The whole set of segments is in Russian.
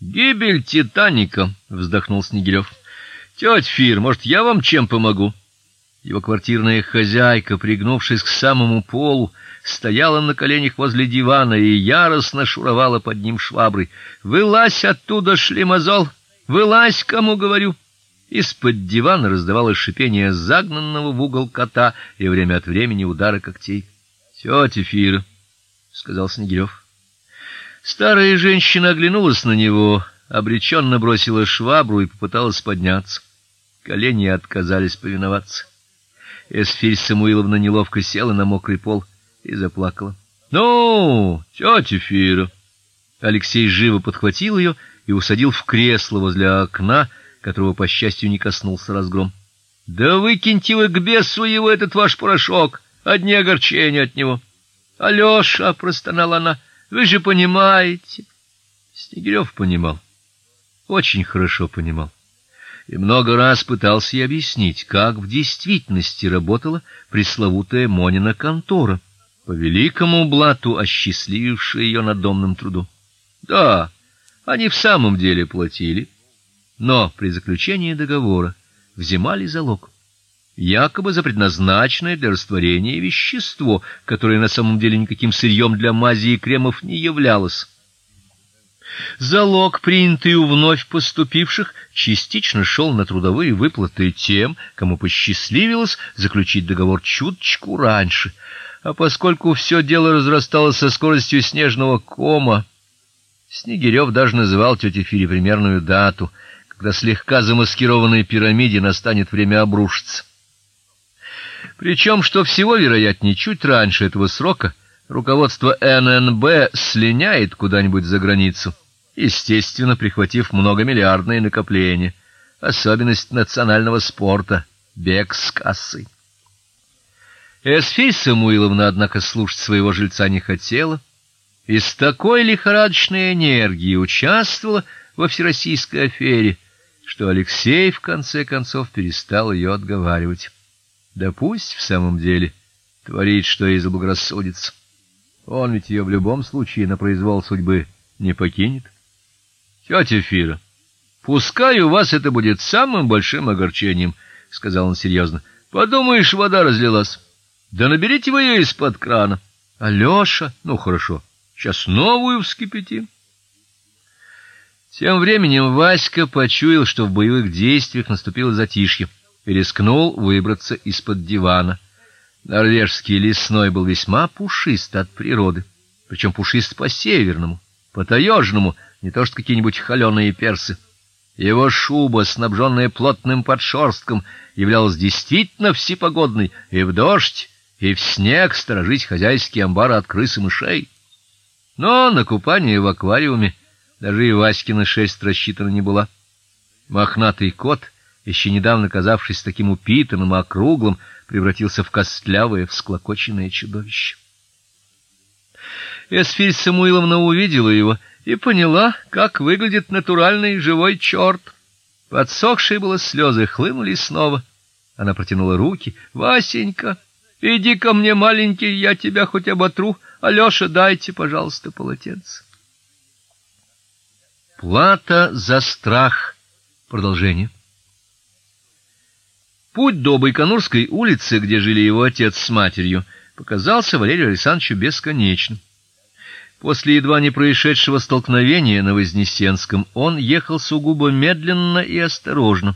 Гибель Титаника, вздохнул Снегирев. Тетя Фир, может, я вам чем помогу? Его квартирная хозяйка, пригнувшись к самому полу, стояла на коленях возле дивана и яростно шуровала под ним шваброй. "Вылазь оттуда, шлемазол! Вылазь, кому говорю!" Из-под дивана раздавалось шипение загнанного в угол кота и время от времени удары когтей. "Тетя Фира", сказал Снегирев. Старая женщина оглянулась на него, обреченно бросила швабру и попыталась подняться. Колени отказались повиноваться. Эсфирь Самуиловна неловко села на мокрый пол и заплакала. "Ну, тетя Фира". Алексей живо подхватил ее и усадил в кресло возле окна, которого по счастью не коснулся разгром. "Да выкиньте вы к бесу его этот ваш порошок, одни огорчения от него". "Алёша", простонала она. Вы же понимаете. Снегирев понимал. Очень хорошо понимал. И много раз пытался ей объяснить, как в действительности работала пресловутая Монина контора, по великому блату осчастливившая ее надомным трудом. Да, они в самом деле платили, но при заключении договора взимали залог якобы за предназначенное для растворения вещество, которое на самом деле никаким сырьем для мази и кремов не являлось. Залог, принятый у вновь поступивших, частично шел на трудовые выплаты тем, кому посчастливилось заключить договор чуточку раньше. А поскольку все дело разрасталось со скоростью снежного кома, Снегирев даже называл тете Фире примерную дату, когда слегка замаскированной пирамиде настанет время обрушиться. Причем, что всего вероятнее, чуть раньше этого срока руководство ННБ слиняет куда-нибудь за границу, естественно, прихватив многомиллиардные накопления, особенность национального спорта бег с кассой. Эсфи Самуиловна, однако, слушать своего жильца не хотела и с такой лихорадочной энергией участвовала во всероссийской афере, что Алексей в конце концов перестал ее отговаривать. Да пусть в самом деле творит, что ей заблагорассудится. Он ведь ее в любом случае на произвол судьбы не покинет. Тетя Фира, пускай у вас это будет самым большим огорчением, сказал он серьезно. Подумаешь, вода разлилась. Да наберите вы ее из-под крана. Алёша, ну хорошо. Сейчас новую вскипятим. Тем временем Васька почуял, что в боевых действиях наступило затишье рискнул выбраться из-под дивана. Норвежский лесной был весьма пушист от природы, причем пушист по-северному, по-таежному, не то что какие-нибудь холеные персы. Его шуба, снабженная плотным подшерстком, являлась действительно всепогодной и в дождь, и в снег сторожить хозяйские амбары от крыс и мышей. Но на купание в аквариуме даже и Васькина шесть рассчитана не была. Мохнатый кот — еще недавно казавшись таким упитанным и округлым, превратился в костлявое, всклокоченное чудовище. Эсфирь Самуиловна увидела его и поняла, как выглядит натуральный живой черт. Подсохшие было слезы хлынули снова. Она протянула руки: "Васенька, иди ко мне, маленький, я тебя хоть оботру. Алёша, дайте, пожалуйста, полотенце". Плата за страх. Продолжение. Путь до Байконурской улицы, где жили его отец с матерью, показался Валерию Александровичу бесконечным. После едва не происшедшего столкновения на Вознесенском он ехал сугубо медленно и осторожно,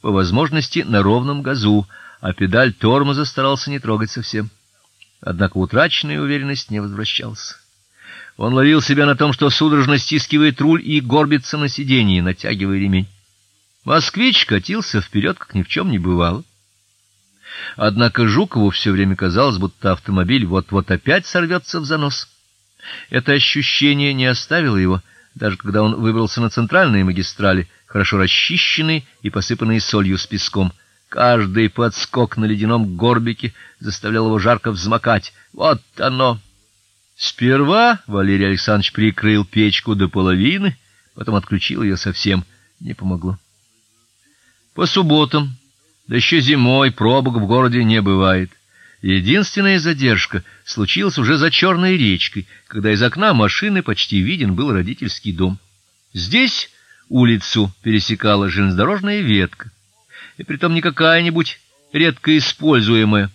по возможности на ровном газу, а педаль тормоза старался не трогать совсем. Однако утраченная уверенность не возвращалась. Он ловил себя на том, что судорожно стискивает руль и горбится на сиденье, натягивая ремень. Москвич катился вперед, как ни в чем не бывало. Однако Жукову все время казалось, будто автомобиль вот-вот опять сорвется в занос. Это ощущение не оставило его, даже когда он выбрался на центральные магистрали, хорошо расчищенные и посыпанные солью с песком. Каждый подскок на ледяном горбике заставлял его жарко взмокать. Вот оно. Сперва Валерий Александрович прикрыл печку до половины, потом отключил ее совсем. Не помогло. По субботам, да еще зимой пробок в городе не бывает. Единственная задержка случилась уже за Черной речкой, когда из окна машины почти виден был родительский дом. Здесь улицу пересекала железнодорожная ветка, и притом не какая-нибудь редко используемая,